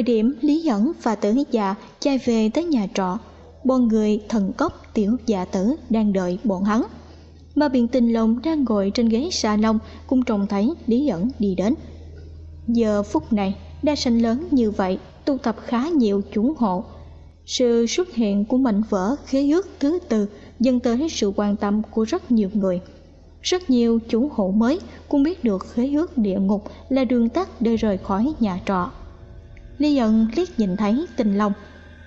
Thời điểm Lý Dẫn và Tử Dạ chạy về tới nhà trọ, bọn người thần cốc tiểu dạ tử đang đợi bọn hắn. Mà biện tình lồng đang ngồi trên ghế xà lông cũng trông thấy Lý Dẫn đi đến. Giờ phút này, đa sanh lớn như vậy tu tập khá nhiều chủ hộ. Sự xuất hiện của mảnh vỡ khế ước thứ tư dẫn tới sự quan tâm của rất nhiều người. Rất nhiều chủ hộ mới cũng biết được khế ước địa ngục là đường tắt để rời khỏi nhà trọ. Lý ẩn liếc nhìn thấy tình lòng,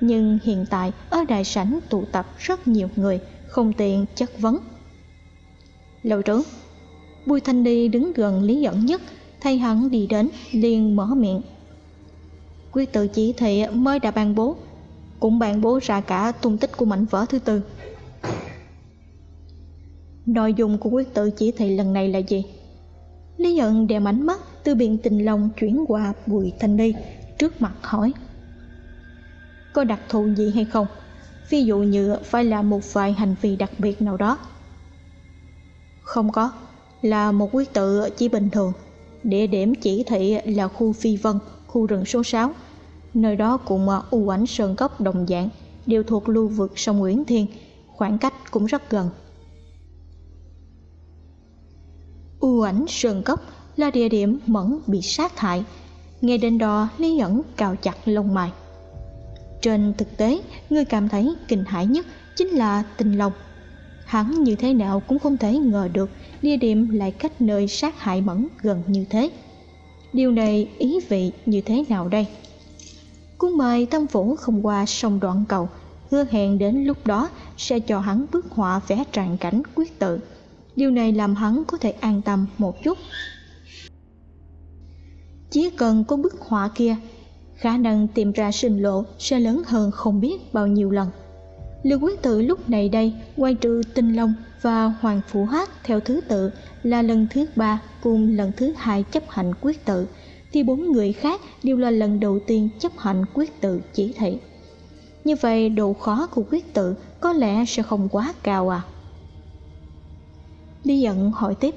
nhưng hiện tại ở đại sảnh tụ tập rất nhiều người, không tiện chất vấn. Lầu trưởng, Bùi Thanh Đi đứng gần Lý ẩn nhất, thay hắn đi đến, liền mở miệng. Quyết tự chỉ thị mới đã ban bố, cũng ban bố ra cả tung tích của mảnh vỡ thứ tư. Nội dung của quyết tự chỉ thị lần này là gì? Lý Nhận đem ánh mắt từ biện tình lòng chuyển qua Bùi Thanh Đi trước mặt hỏi. Có đặc thù gì hay không? Ví dụ như phải là một vài hành vi đặc biệt nào đó. Không có, là một quyết tự chỉ bình thường. Địa điểm chỉ thị là khu Phi Vân, khu rừng số 6. Nơi đó cùng u ảnh sơn cốc đồng dạng, đều thuộc lưu vực sông Nguyễn Thiên, khoảng cách cũng rất gần. U ảnh Sơn Cốc là địa điểm Mẫn bị sát hại. Nghe đến đó Lý Nhẫn cào chặt lông mày. Trên thực tế, người cảm thấy kinh hãi nhất chính là tình lòng. Hắn như thế nào cũng không thể ngờ được địa điểm lại cách nơi sát hại Mẫn gần như thế. Điều này ý vị như thế nào đây? Cũng mời Tâm Phủ không qua sông đoạn cầu, hứa hẹn đến lúc đó sẽ cho hắn bức họa vẽ tràn cảnh quyết tự điều này làm hắn có thể an tâm một chút chỉ cần có bức họa kia. Khả năng tìm ra sinh lộ sẽ lớn hơn không biết bao nhiêu lần. Lưu quyết tự lúc này đây ngoài trừ tinh long và hoàng phủ hát theo thứ tự là lần thứ ba cùng lần thứ hai chấp hành quyết tự, thì bốn người khác đều là lần đầu tiên chấp hành quyết tự chỉ thị. Như vậy độ khó của quyết tự có lẽ sẽ không quá cao à? Lý giận hỏi tiếp.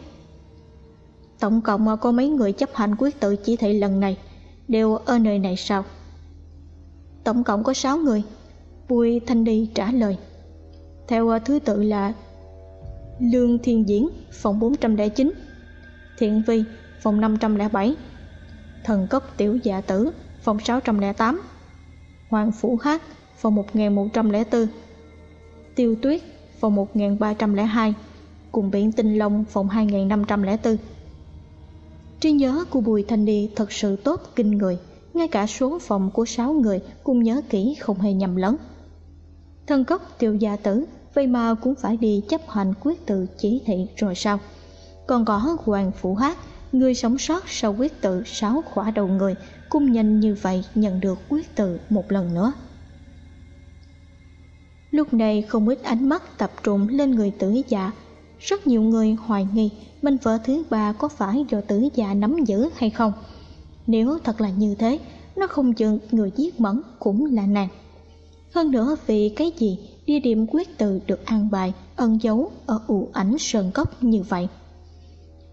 Tổng cộng có mấy người chấp hành quyết tự chỉ thị lần này, Đều ở nơi này sao? Tổng cộng có 6 người. Bùi Thanh Đi trả lời. Theo à, thứ tự là Lương Thiên Diễn, phòng 409 Thiện Vi, phòng 507 Thần Cốc Tiểu Dạ Tử, phòng 608 Hoàng Phủ Hát, phòng 1104 Tiêu Tuyết, phòng 1302 cùng biển tinh long, phòng 2504. Trí nhớ của Bùi Thanh Đi thật sự tốt kinh người, ngay cả số phòng của sáu người cũng nhớ kỹ không hề nhầm lẫn. Thân cốc tiểu gia tử, vậy mà cũng phải đi chấp hành quyết tự chỉ thị rồi sao? Còn có Hoàng Phủ Hát, người sống sót sau quyết tự sáu khỏa đầu người, cũng nhanh như vậy nhận được quyết tự một lần nữa. Lúc này không ít ánh mắt tập trung lên người tử dạ rất nhiều người hoài nghi minh vợ thứ ba có phải do tử già nắm giữ hay không. Nếu thật là như thế, nó không chừng người giết mẫn cũng là nàng. Hơn nữa vì cái gì địa điểm quyết tự được an bài, ẩn giấu ở ủ ảnh sơn cốc như vậy?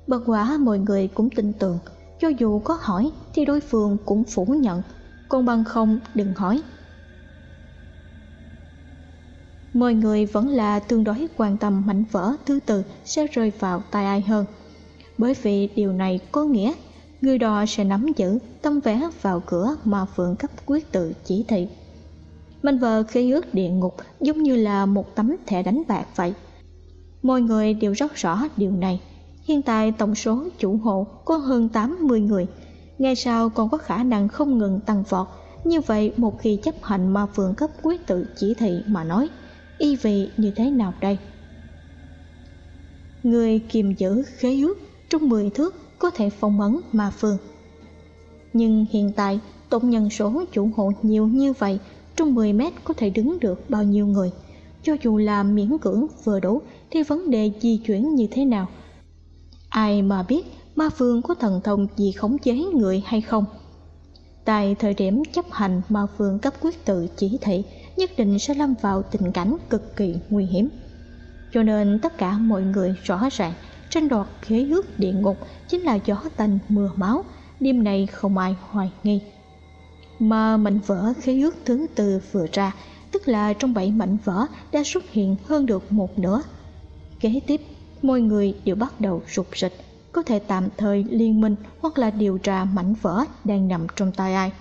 Bất quả mọi người cũng tin tưởng, cho dù có hỏi thì đối phương cũng phủ nhận, còn bằng không đừng hỏi mọi người vẫn là tương đối quan tâm mảnh vỡ thứ tự sẽ rơi vào tay ai hơn. Bởi vì điều này có nghĩa, người đó sẽ nắm giữ tấm vé vào cửa mà phượng cấp quyết tự chỉ thị. Mảnh vỡ khế ước địa ngục giống như là một tấm thẻ đánh bạc vậy. Mọi người đều rất rõ điều này. Hiện tại tổng số chủ hộ có hơn 80 người. Ngay sau còn có khả năng không ngừng tăng vọt. Như vậy, một khi chấp hành mà phượng cấp quyết tự chỉ thị mà nói y vị như thế nào đây? Người kiềm giữ khế ước trong 10 thước có thể phong ấn ma phương. Nhưng hiện tại tổng nhân số chủ hộ nhiều như vậy, trong 10 mét có thể đứng được bao nhiêu người? Cho dù là miễn cưỡng vừa đủ, thì vấn đề di chuyển như thế nào? Ai mà biết ma phương có thần thông gì khống chế người hay không? Tại thời điểm chấp hành ma phương cấp quyết tự chỉ thị nhất định sẽ lâm vào tình cảnh cực kỳ nguy hiểm. Cho nên tất cả mọi người rõ ràng, tranh đoạt khế ước địa ngục chính là gió tanh mưa máu, đêm này không ai hoài nghi. Mà mảnh vỡ khế ước thứ tư vừa ra, tức là trong bảy mảnh vỡ đã xuất hiện hơn được một nửa. Kế tiếp, mọi người đều bắt đầu rụt rịch, có thể tạm thời liên minh hoặc là điều tra mảnh vỡ đang nằm trong tay ai.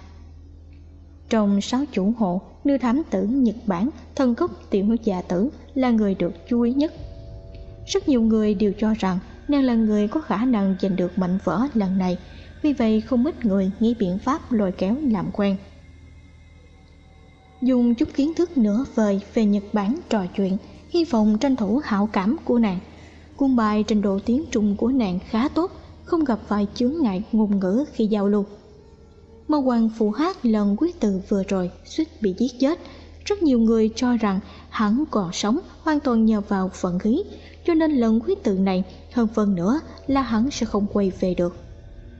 Trong sáu chủ hộ nữ thám tử nhật bản, thân gốc tiểu già tử, là người được chú ý nhất. Rất nhiều người đều cho rằng nàng là người có khả năng giành được mệnh vỡ lần này, vì vậy không ít người nghĩ biện pháp lôi kéo làm quen. Dùng chút kiến thức nửa vời về nhật bản trò chuyện, hy vọng tranh thủ hảo cảm của nàng. Cung bài trình độ tiếng trung của nàng khá tốt, không gặp phải chướng ngại ngôn ngữ khi giao lưu. Mơ quan phụ hát lần quyết Tử vừa rồi suýt bị giết chết. Rất nhiều người cho rằng hắn còn sống, hoàn toàn nhờ vào vận khí. Cho nên lần quyết Tử này, hơn phần nữa là hắn sẽ không quay về được.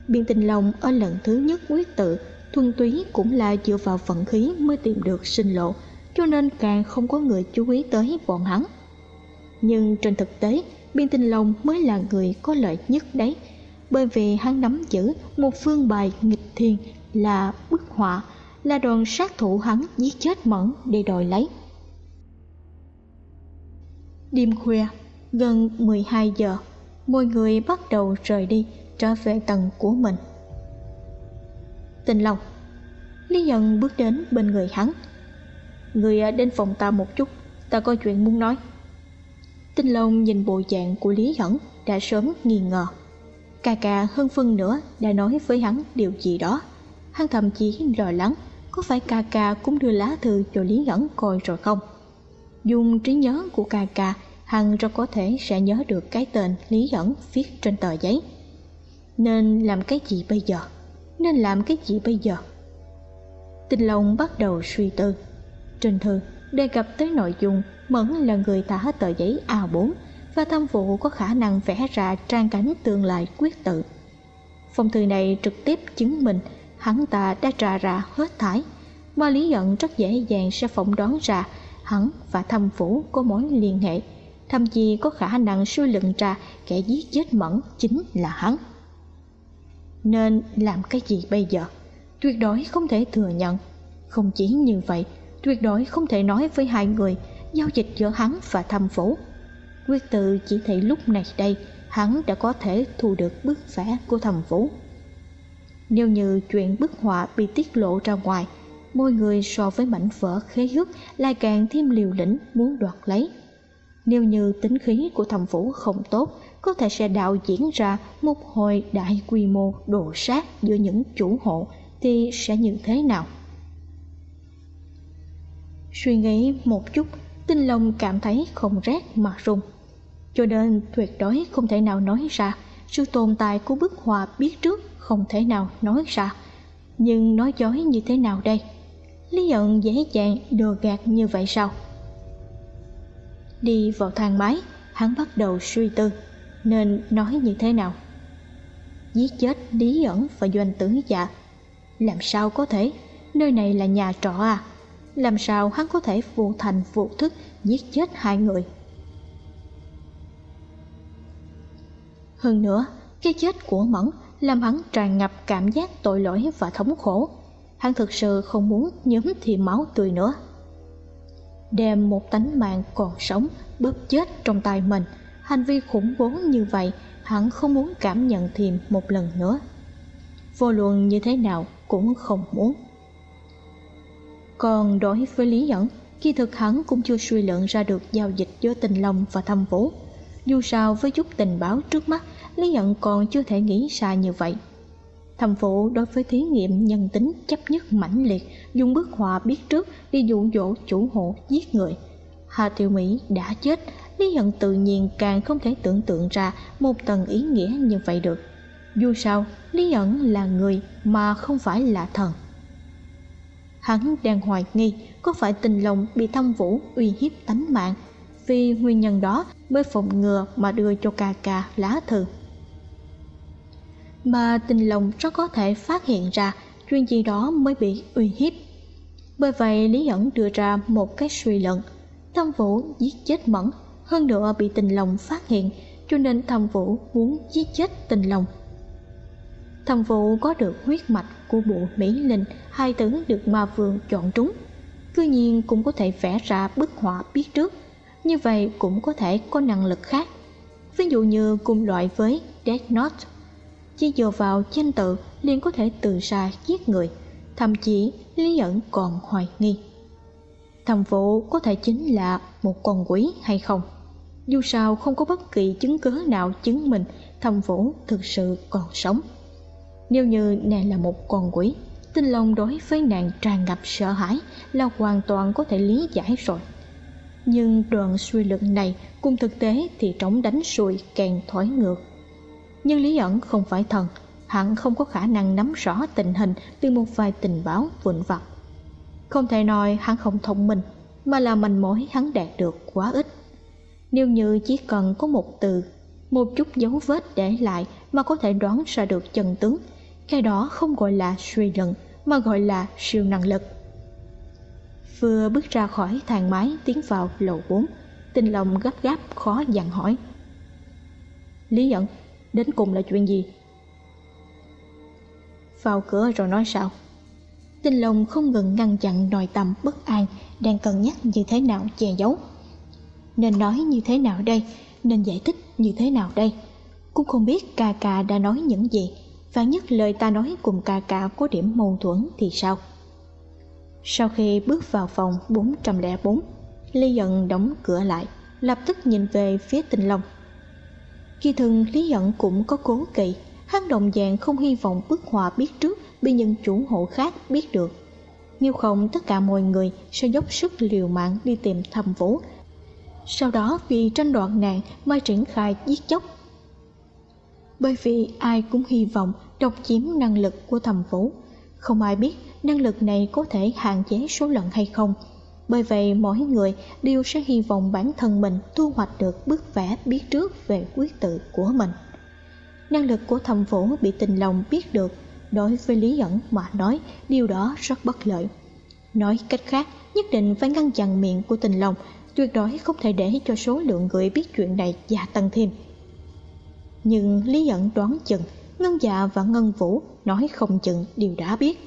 Biên tình lòng ở lần thứ nhất quyết tự thuần túy cũng là dựa vào vận khí mới tìm được sinh lộ, cho nên càng không có người chú ý tới bọn hắn. Nhưng trên thực tế biên tinh long mới là người có lợi nhất đấy. Bởi vì hắn nắm giữ một phương bài nghịch thiên là bức họa, là đoàn sát thủ hắn giết chết mẫn để đòi lấy. Đêm khuya, gần 12 giờ, mọi người bắt đầu rời đi, trở về tầng của mình. Tình long, lý dần bước đến bên người hắn. Người đến phòng ta một chút, ta có chuyện muốn nói. Tinh long nhìn bộ dạng của lý Nhẫn đã sớm nghi ngờ. Ca ca hơn phân nữa đã nói với hắn điều gì đó hắn thậm chí lo lắng có phải ca ca cũng đưa lá thư cho lý nhẫn coi rồi không. Dùng trí nhớ của ca ca, hắn rất có thể sẽ nhớ được cái tên lý nhẫn viết trên tờ giấy. Nên làm cái gì bây giờ? Nên làm cái gì bây giờ? Tinh long bắt đầu suy tư. Trên thư, đề cập tới nội dung mẫn là người thả tờ giấy a 4 và thâm vụ có khả năng vẽ ra trang cảnh tương lai quyết tự. Phong thư này trực tiếp chứng minh hắn ta đã trà ra hết thải. Mà lý giận rất dễ dàng sẽ phỏng đoán ra hắn và thâm phủ có mối liên hệ. Thậm chí có khả năng suy luận ra kẻ giết chết mẫn chính là hắn. Nên làm cái gì bây giờ? Tuyệt đối không thể thừa nhận. Không chỉ như vậy, tuyệt đối không thể nói với hai người giao dịch giữa hắn và thâm phủ. Quyết tự chỉ thị lúc này đây, hắn đã có thể thu được bức vẽ của thầm phủ nếu như chuyện bức họa bị tiết lộ ra ngoài mỗi người so với mảnh vỡ khế ước lại càng thêm liều lĩnh muốn đoạt lấy. Nếu như tính khí của thầm phủ không tốt, có thể sẽ đạo diễn ra một hồi đại quy mô đổ sát giữa những chủ hộ thì sẽ như thế nào? Suy nghĩ một chút, tinh long cảm thấy không rét mà run. Cho nên tuyệt đối không thể nào nói ra sự tồn tại của bức họa biết trước không thể nào nói ra. Nhưng nói dối như thế nào đây? Lý ẩn dễ dàng đùa gạt như vậy sao? Đi vào thang máy, hắn bắt đầu suy tư, nên nói như thế nào? Giết chết lý ẩn và doanh tử dạ làm sao có thể? Nơi này là nhà trọ à? Làm sao hắn có thể vô thành vô thức giết chết hai người? Hơn nữa, cái chết của mẫn làm hắn tràn ngập cảm giác tội lỗi và thống khổ. Hắn thực sự không muốn nhấm thêm máu tươi nữa. Đem một tánh mạng còn sống bóp chết trong tay mình. Hành vi khủng bố như vậy, hắn không muốn cảm nhận thêm một lần nữa. Vô luận như thế nào cũng không muốn. Còn đối với lý dẫn, khi thực hắn cũng chưa suy luận ra được giao dịch giữa tình long và thâm vũ. Dù sao với chút tình báo trước mắt lý nhận còn chưa thể nghĩ xa như vậy. Thầm phụ đối với thí nghiệm nhân tính chấp nhất mãnh liệt, dùng bức họa biết trước đi dụ dỗ chủ hộ giết người. Hà Tiểu Mỹ đã chết, Lý Hận tự nhiên càng không thể tưởng tượng ra một tầng ý nghĩa như vậy được. Dù sao, Lý Hận là người mà không phải là thần. Hắn đang hoài nghi có phải tình lòng bị thâm vũ uy hiếp tánh mạng vì nguyên nhân đó mới phòng ngừa mà đưa cho ca ca lá thư mà tình lòng rất có thể phát hiện ra, chuyện gì đó mới bị uy hiếp. Bởi vậy, lý ẩn đưa ra một cái suy luận. Thâm vũ giết chết mẫn, hơn nữa bị tình lòng phát hiện, cho nên thâm vũ muốn giết chết tình lòng. Thâm vũ có được huyết mạch của bộ mỹ linh, hai tướng được ma vương chọn trúng. Cư nhiên cũng có thể vẽ ra bức họa biết trước, như vậy cũng có thể có năng lực khác. Ví dụ như cùng loại với Death Note chỉ dựa vào danh tự liền có thể từ xa giết người, thậm chí lý ẩn còn hoài nghi. Thầm vụ có thể chính là một con quỷ hay không? Dù sao không có bất kỳ chứng cứ nào chứng minh thầm vũ thực sự còn sống. Nếu như nàng là một con quỷ tinh lòng đối với nàng tràn ngập sợ hãi là hoàn toàn có thể lý giải rồi. Nhưng đoạn suy luận này cùng thực tế thì trống đánh xuôi càng thổi ngược nhưng lý ẩn không phải thần. Hắn không có khả năng nắm rõ tình hình từ một vài tình báo vụn vặt. Không thể nói hắn không thông minh, mà là manh mối hắn đạt được quá ít. Nếu như chỉ cần có một từ, một chút dấu vết để lại mà có thể đoán ra được chân tướng, cái đó không gọi là suy luận, mà gọi là siêu năng lực. Vừa bước ra khỏi thang máy tiến vào lầu bốn tình lòng gấp gáp khó dặn hỏi. Lý ẩn đến cùng là chuyện gì? Vào cửa rồi nói sao? Tinh Long không ngừng ngăn chặn nội tâm bất an đang cân nhắc như thế nào che giấu. Nên nói như thế nào đây? Nên giải thích như thế nào đây? Cũng không biết ca ca đã nói những gì, và nhất lời ta nói cùng ca ca có điểm mâu thuẫn thì sao? Sau khi bước vào phòng 404 Ly Dận đóng cửa lại, Lập tức nhìn về phía tinh long. Kỳ thường, Lý Nhẫn cũng có cố kỵ. Hắn đồng dạng không hy vọng bức họa biết trước Bị những chủ hộ khác biết được. Nếu không, tất cả mọi người Sẽ dốc sức liều mạng đi tìm thầm vũ. Sau đó, vì tranh đoạt nạn Mà triển khai giết chóc. Bởi vì ai cũng hy vọng Độc chiếm năng lực của thầm vũ. Không ai biết năng lực này có thể hạn chế số lần hay không bởi vậy, mỗi người đều sẽ hy vọng bản thân mình thu hoạch được bức vẽ biết trước về quyết tự của mình. Năng lực của thầm phủ bị tình lòng biết được, đối với lý ẩn mà nói, điều đó rất bất lợi. Nói cách khác, nhất định phải ngăn chặn miệng của tình lòng, tuyệt đối không thể để cho số lượng người biết chuyện này gia tăng thêm. Nhưng lý ẩn đoán chừng, ngân dạ và ngân vũ nói không chừng đều đã biết.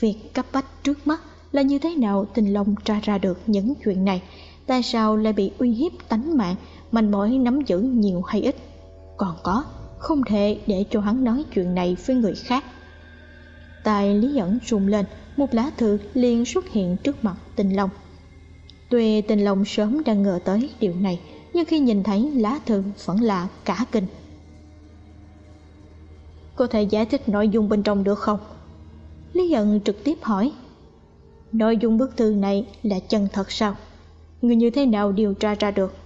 Việc cấp bách trước mắt là như thế nào tình long tra ra được những chuyện này? Tại sao lại bị uy hiếp tánh mạng Manh mối nắm giữ nhiều hay ít? Còn có, Không thể để cho hắn nói chuyện này với người khác. Tài Lý ẩn rung lên, Một lá thư liền xuất hiện trước mặt tình long. Tuy tình long sớm đang ngờ tới điều này, Nhưng khi nhìn thấy lá thư vẫn là cả kinh. Có thể giải thích nội dung bên trong được không? Lý Hận trực tiếp hỏi. Nội dung bức thư này là chân thật sao? Người như thế nào điều tra ra được?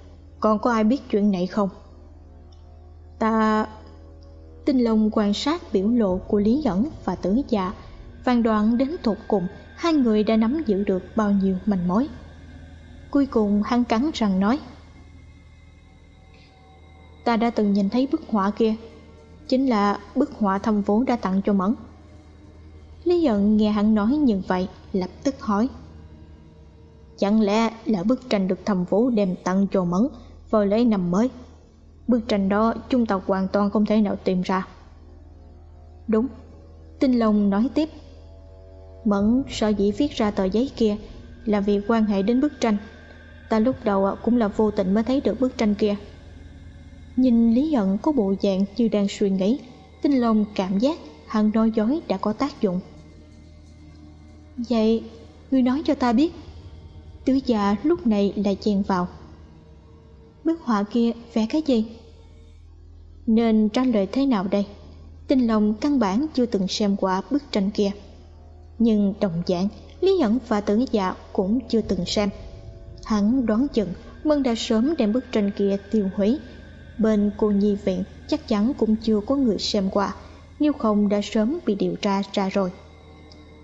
Còn có ai biết chuyện này không? Ta... Tinh Long quan sát biểu lộ của Lý Nhẫn và Tử Dạ Vàng đoạn đến thuộc cùng Hai người đã nắm giữ được bao nhiêu manh mối Cuối cùng hắn cắn răng nói, Ta đã từng nhìn thấy bức họa kia, Chính là bức họa thâm vốn đã tặng cho Mẫn Lý giận nghe hắn nói như vậy Lập tức hỏi. Chẳng lẽ là bức tranh được thầm vũ đem tặng cho Mẫn Vào lấy năm mới? Bức tranh đó chúng ta hoàn toàn không thể nào tìm ra. Đúng, Tinh Long nói tiếp. Mẫn sợ dĩ viết ra tờ giấy kia Là vì quan hệ đến bức tranh. Ta lúc đầu cũng là vô tình mới thấy được bức tranh kia. Nhìn Lý Hận có bộ dạng như đang suy nghĩ, Tinh Long cảm giác hắn nói dối đã có tác dụng. Vậy Ngươi nói cho ta biết. Tứ già lúc này lại chèn vào. Bức họa kia vẽ cái gì? Nên trả lời thế nào đây? Tinh lòng căn bản chưa từng xem qua bức tranh kia. Nhưng đồng dạng, Lý Nhẫn và Tử Dạ cũng chưa từng xem. Hắn đoán chừng Mân đã sớm đem bức tranh kia tiêu hủy. Bên cô nhi viện chắc chắn cũng chưa có người xem qua, Nếu không đã sớm bị điều tra ra rồi.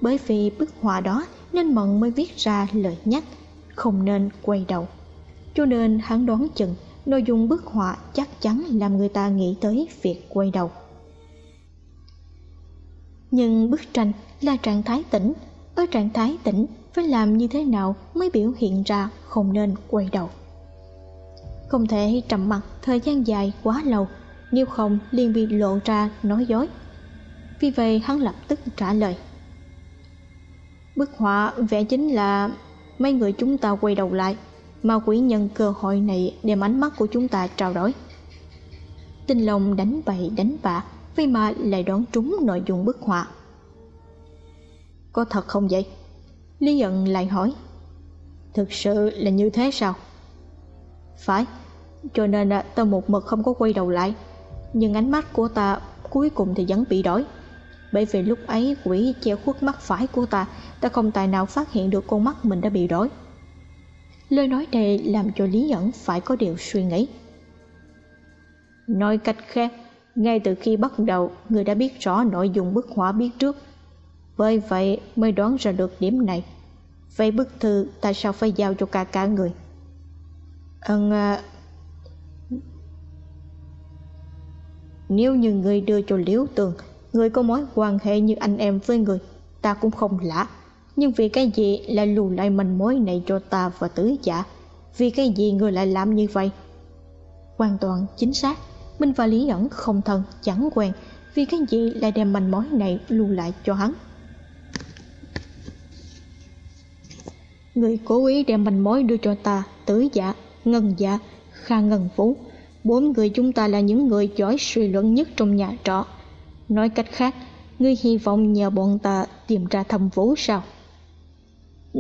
Bởi vì bức họa đó nên Mận mới viết ra lời nhắc, Không nên quay đầu. Cho nên hắn đoán chừng nội dung bức họa chắc chắn làm người ta nghĩ tới việc quay đầu. Nhưng bức tranh là trạng thái tỉnh ở trạng thái tỉnh phải làm như thế nào mới biểu hiện ra không nên quay đầu? Không thể trầm mặc thời gian dài quá lâu, nếu không liền bị lộ ra nói dối. Vì vậy hắn lập tức trả lời bức họa vẽ chính là mấy người chúng ta quay đầu lại, mà quỷ nhân cơ hội này đem ánh mắt của chúng ta trao đổi. Tinh lòng đánh bậy, đánh bạ vậy mà lại đoán trúng nội dung bức họa. Có thật không vậy? Lý giận lại hỏi. Thực sự là như thế sao? Phải, cho nên à, ta một mực không có quay đầu lại, nhưng ánh mắt của ta cuối cùng thì vẫn bị đổi bởi vì lúc ấy quỷ che khuất mắt phải của ta ta không tài nào phát hiện được con mắt mình đã bị rối. Lời nói này làm cho lý nhẫn phải có điều suy nghĩ. Nói cách khác ngay từ khi bắt đầu người đã biết rõ nội dung bức họa biết trước. Bởi vậy mới đoán ra được điểm này. Vậy bức thư tại sao phải giao cho cả cả người? Ờ, Ân à, nếu như người đưa cho liễu tường người có mối quan hệ như anh em với người, ta cũng không lạ. Nhưng vì cái gì lại lù lại manh mối này cho ta và tứ giả? Vì cái gì người lại làm như vậy? Hoàn toàn chính xác. Minh và lý ẩn không thân, chẳng quen. Vì cái gì lại đem manh mối này lù lại cho hắn? Người cố ý đem manh mối đưa cho ta, tứ giả, ngân giả, kha ngân phú bốn người chúng ta là những người giỏi suy luận nhất trong nhà trọ nói cách khác, ngươi hy vọng nhờ bọn ta tìm ra thâm vũ sao?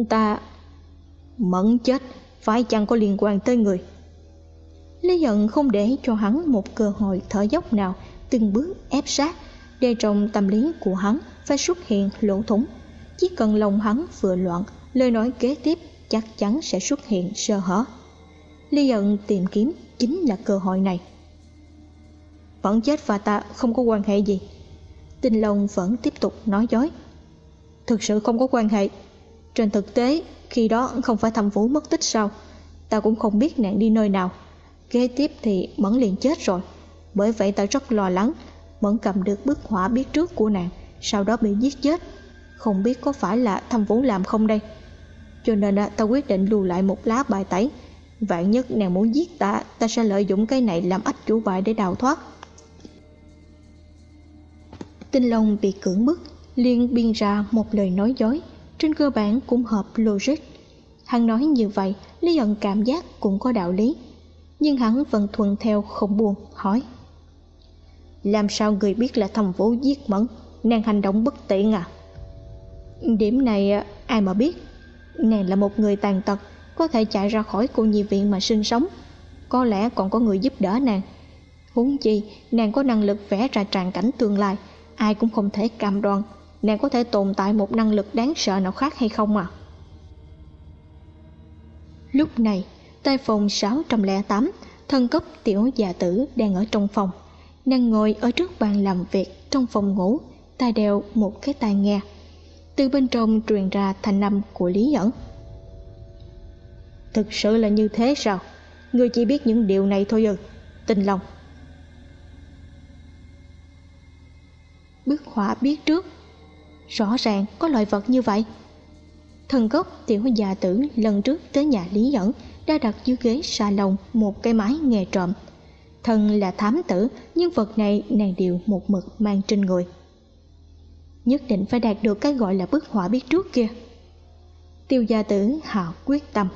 Ta mẫn chết, phải chăng có liên quan tới người? Lý giận không để cho hắn một cơ hội thở dốc nào, từng bước ép sát. Để trong tâm lý của hắn phải xuất hiện lỗ thủng. Chỉ cần lòng hắn vừa loạn, lời nói kế tiếp chắc chắn sẽ xuất hiện sơ hở. Lý giận tìm kiếm chính là cơ hội này. Vẫn chết và ta không có quan hệ gì tinh long vẫn tiếp tục nói dối. Thực sự không có quan hệ. Trên thực tế, khi đó không phải thầm vũ mất tích sao? Ta cũng không biết nàng đi nơi nào. Kế tiếp thì mẫn liền chết rồi. Bởi vậy ta rất lo lắng. Mẫn cầm được bức họa biết trước của nàng, sau đó bị giết chết. Không biết có phải là thầm vũ làm không đây? Cho nên ta quyết định lưu lại một lá bài tẩy. Vạn nhất nàng muốn giết ta ta sẽ lợi dụng cái này làm ách chủ bài để đào thoát tinh long bị cưỡng bức, liền biên ra một lời nói dối, trên cơ bản cũng hợp logic. Hắn nói như vậy lý ẩn cảm giác cũng có đạo lý, nhưng hắn vẫn thuận theo không buồn, hỏi. Làm sao người biết là thầm vũ giết mẫn? Nàng hành động bất tiện à? Điểm này à, ai mà biết? Nàng là một người tàn tật, có thể chạy ra khỏi cô nhi viện mà sinh sống. Có lẽ còn có người giúp đỡ nàng. Huống chi, nàng có năng lực vẽ ra tràn cảnh tương lai ai cũng không thể cam đoan nàng có thể tồn tại một năng lực đáng sợ nào khác hay không à. Lúc này tại phòng 608 thân cấp tiểu già tử đang ở trong phòng. Nàng ngồi ở trước bàn làm việc trong phòng ngủ, tai đeo một cái tai nghe. Từ bên trong truyền ra thanh âm của lý dẫn thực sự là như thế sao? Ngươi chỉ biết những điều này thôi ư? Tình lòng. Bức họa biết trước. Rõ ràng có loại vật như vậy. Thần gốc tiểu già tử lần trước tới nhà lý dẫn đã đặt dưới ghế xà lồng một cái máy nghề trộm. Thần là thám tử, nhưng vật này nàng đều một mực mang trên người. Nhất định phải đạt được cái gọi là bức họa biết trước kia. Tiêu gia tử hạ quyết tâm.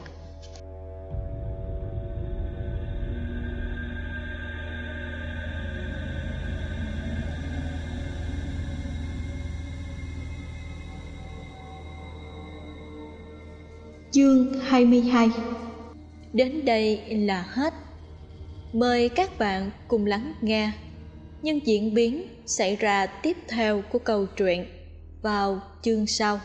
Chương 22 Đến đây là hết. Mời các bạn cùng lắng nghe những diễn biến xảy ra tiếp theo của câu chuyện vào chương sau